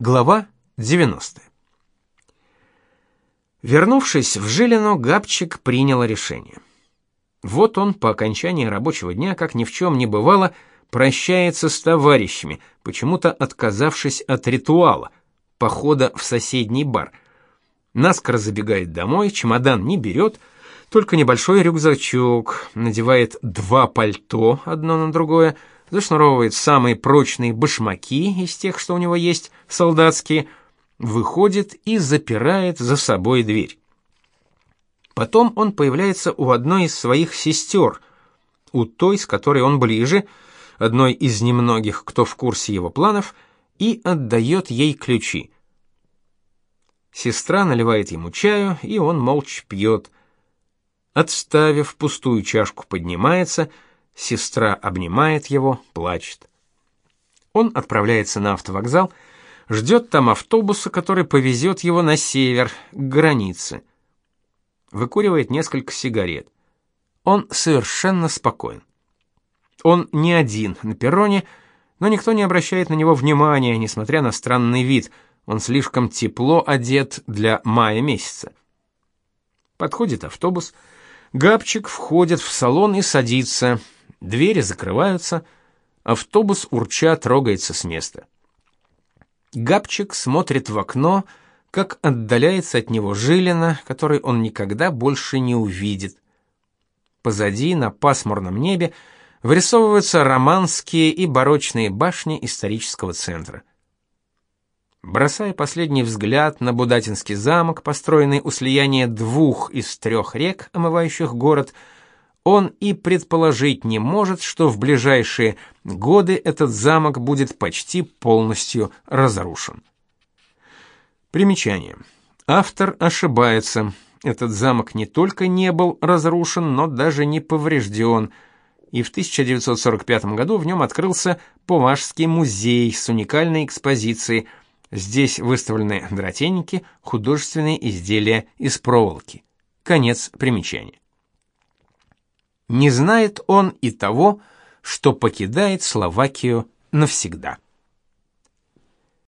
Глава 90. Вернувшись в Жилино, Габчик принял решение. Вот он по окончании рабочего дня, как ни в чем не бывало, прощается с товарищами, почему-то отказавшись от ритуала похода в соседний бар. Наскоро забегает домой, чемодан не берет, только небольшой рюкзачок, надевает два пальто одно на другое, зашнуровывает самые прочные башмаки из тех, что у него есть, солдатские, выходит и запирает за собой дверь. Потом он появляется у одной из своих сестер, у той, с которой он ближе, одной из немногих, кто в курсе его планов, и отдает ей ключи. Сестра наливает ему чаю, и он молча пьет. Отставив пустую чашку, поднимается — Сестра обнимает его, плачет. Он отправляется на автовокзал, ждет там автобуса, который повезет его на север, к границе. Выкуривает несколько сигарет. Он совершенно спокоен. Он не один на перроне, но никто не обращает на него внимания, несмотря на странный вид. Он слишком тепло одет для мая месяца. Подходит автобус. Габчик входит в салон и садится. Двери закрываются, автобус урча трогается с места. Габчик смотрит в окно, как отдаляется от него Жилина, который он никогда больше не увидит. Позади, на пасмурном небе, вырисовываются романские и барочные башни исторического центра. Бросая последний взгляд на Будатинский замок, построенный у слияния двух из трех рек, омывающих город, он и предположить не может, что в ближайшие годы этот замок будет почти полностью разрушен. Примечание. Автор ошибается. Этот замок не только не был разрушен, но даже не поврежден, и в 1945 году в нем открылся Поважский музей с уникальной экспозицией. Здесь выставлены дротенники, художественные изделия из проволоки. Конец примечания. Не знает он и того, что покидает Словакию навсегда.